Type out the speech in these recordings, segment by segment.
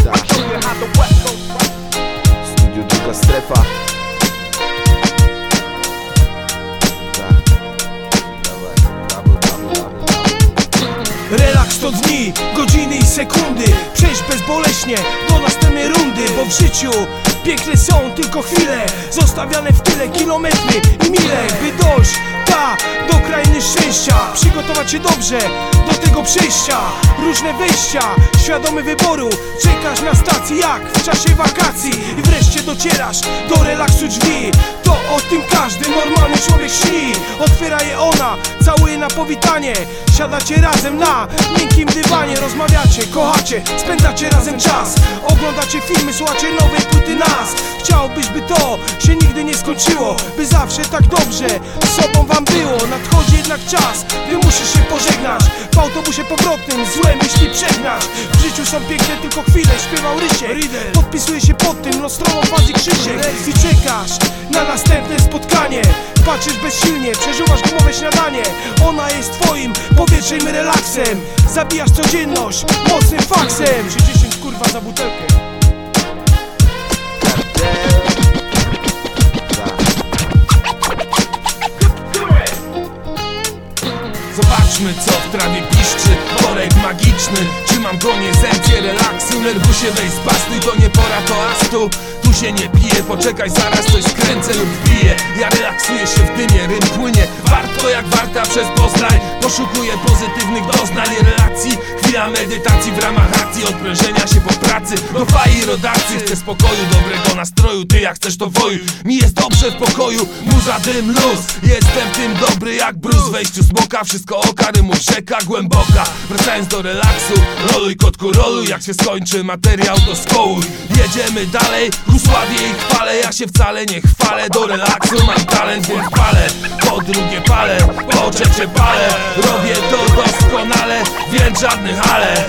Costa Studio druga strefa. Tak. Relaks to dni, godziny i sekundy. Przejdź bezboleśnie do następnej rundy Bo w życiu piękne są tylko chwile. Zostawiane w tyle kilometry i mile By dojść do krainy szczęścia. Przygotować się dobrze do tego przejścia. Różne wyjścia, świadomy wyboru. Czekasz na stacji jak w czasie wakacji. I wreszcie docierasz do relaksu drzwi. To o tym każdy normalny człowiek śni. Otwiera je ona, całuje na powitanie Siadacie razem na miękkim dywanie Rozmawiacie, kochacie, spędzacie razem czas. Oglądacie filmy, słuchacie nowej płyty nas. Chciałbyś by to się nigdy nie skończyło By zawsze tak dobrze z sobą wam było. Nadchodzi jednak czas, gdy musisz się pożegnać W autobusie powrotnym złe myśli przegnasz W życiu są piękne tylko chwile, śpiewał Rysiek. Podpisuje się pod tym lostrowo fazy Krzysiek. I czekasz na następne spotkanie Patrzysz bezsilnie, przeżywasz gumowe śniadanie. Ona jest twoim powietrznym relaksem. Zabijasz codzienność mocnym faksem. 60 kurwa za butelkę Zobaczmy co w trawie piszczy. Worek magiczny. Trzymam go nie zęcie relaksu. Nerwusie weź spastuj to nie pora toastu Tu się nie pije Poczekaj zaraz coś skręcę lub wbiję. Ja relaksuję się w dymie Rym płynie. Warto jak warta przez Poznań. Poszukuję pozytywnych doznań Relacji. Chwila medytacji w ramach akcji. Odprężenia się po pracy. Do fai rodacji Chcę spokoju, dobrego nastroju Ty jak chcesz to woju. Mi jest dobrze w pokoju Muza, dym, luz. Jestem tym dobry jak Bruce W wejściu smoka. Wszystko oka, rymu rzeka głęboka. Wracając do relaksu Roluj kotku, roluj. Jak się skończy materiał to skołuj. Jedziemy dalej Ku sławie i chwale. Ja się wcale nie chwalę Do relaksu mam talent, więc palę. Po drugie palę Po trzecie palę. Robię to doskonale Więc żadnych ale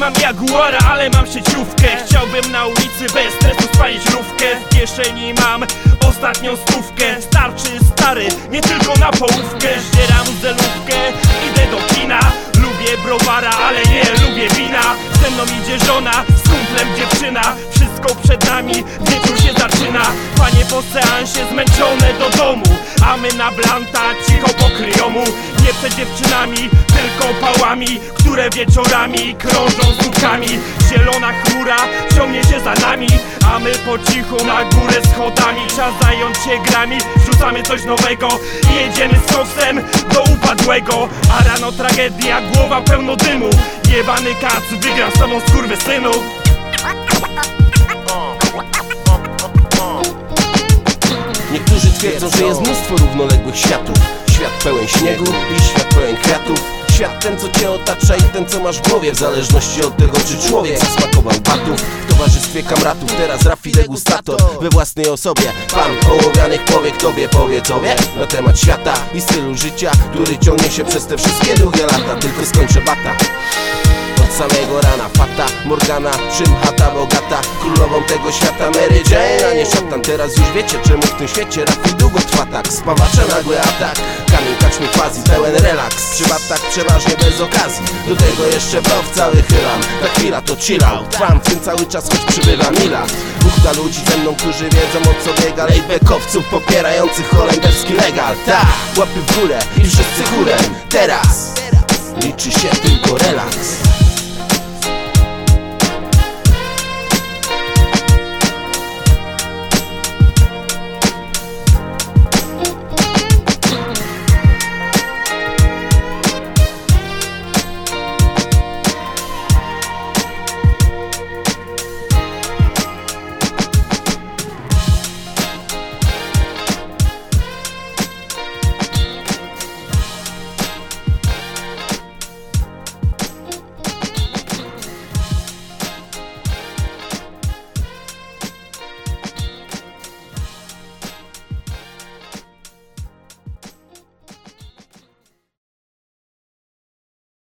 mam jaguara, ale mam sieciówkę. Chciałbym na ulicy bez stresu spalić rówkę. W kieszeni mam ostatnią stówkę. Starczy stary, nie tylko na połówkę. Zdzieram zelówkę, idę do kina. Lubię browara, ale nie lubię wina. Ze mną idzie żona, z kumplem dziewczyna. Wszystko przed nami, wieczór się zaczyna. Panie po seansie zmęczone do domu A my na blanta cicho pokryjomu Nie przed dziewczynami, tylko pałami Które wieczorami krążą z łukami Zielona chmura ciągnie się za nami A my po cichu na górę schodami. Czas zająć się grami, wrzucamy coś nowego. I jedziemy z koksem do upadłego A rano tragedia, głowa pełno dymu. Jebany kac, wygram z tobą skurwysynu światów. Świat pełen śniegu i świat pełen kwiatów. Świat ten, co cię otacza i ten, co masz w głowie W zależności od tego, czy człowiek zasmakował batów. W towarzystwie kamratów, teraz Rafi degustator. We własnej osobie, pan ołowianych powiek Tobie powie co wie na temat świata i stylu życia Który ciągnie się przez te wszystkie długie lata. Tylko skończę bata samego rana. Fata, Morgana, czym chata bogata. Królową tego świata Mary Jane. A nie szatan, teraz już wiecie czemu w tym świecie Rafi długo trwa tak. Spawacze nagły atak. Kamień kaczmy quasi, pełen relaks. Trzeba tak przeważnie bez okazji. Do tego jeszcze browca wychylam Ta chwila to chill out. Trwam w tym cały czas, choć przybywa mila. Buchta ludzi ze mną, którzy wiedzą o co biega. Lejbekowców popierających holenderski legal. Tak, łapy w górę i wszyscy chórem Teraz liczy się tylko relaks